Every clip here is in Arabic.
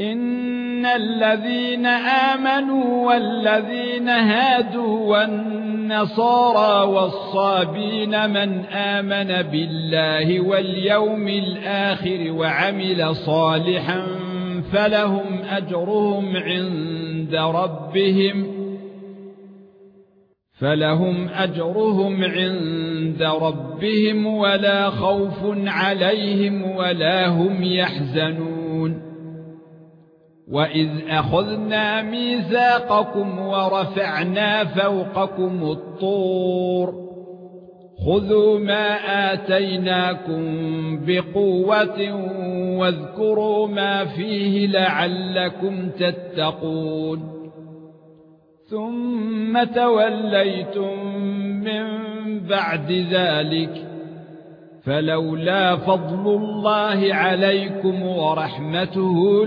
ان الذين امنوا والذين هادوا والنصارى والصابين من امن بالله واليوم الآخر وعمل صالحا فلهم اجرهم عند ربهم فلهم اجرهم عند ربهم ولا خوف عليهم ولا هم يحزنون واذ اخذنا ميثاقكم ورفعنا فوقكم الطور خذوا ما اتيناكم بقوه واذكروا ما فيه لعلكم تتقون ثم توليتم من بعد ذلك فلولا فضل الله عليكم ورحمته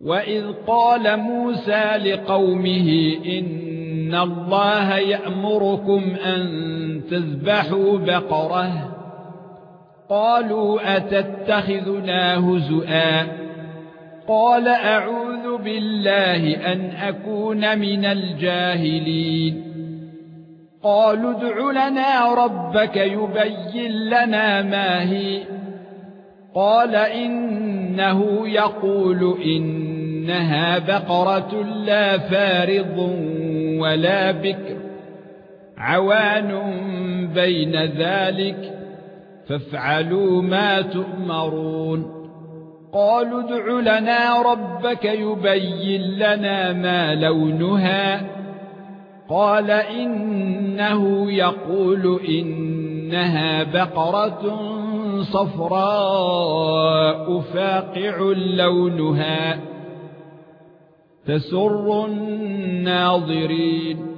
واذ قال موسى لقومه ان الله يأمركم ان تذبحوا بقره قالوا اتتخذنا هزؤا قال اعوذ بالله ان اكون من الجاهلين قالوا ادع لنا ربك يبين لنا ما هي قال إنه يقول إنها بقرة لا فارض ولا بكر عوان بين ذلك فافعلوا ما تؤمرون. قالوا ادع لنا ربك يبين لنا ما لونها. قال إنه يقول إنها بقرة صفراء فاقع لونها تسر الناظرين.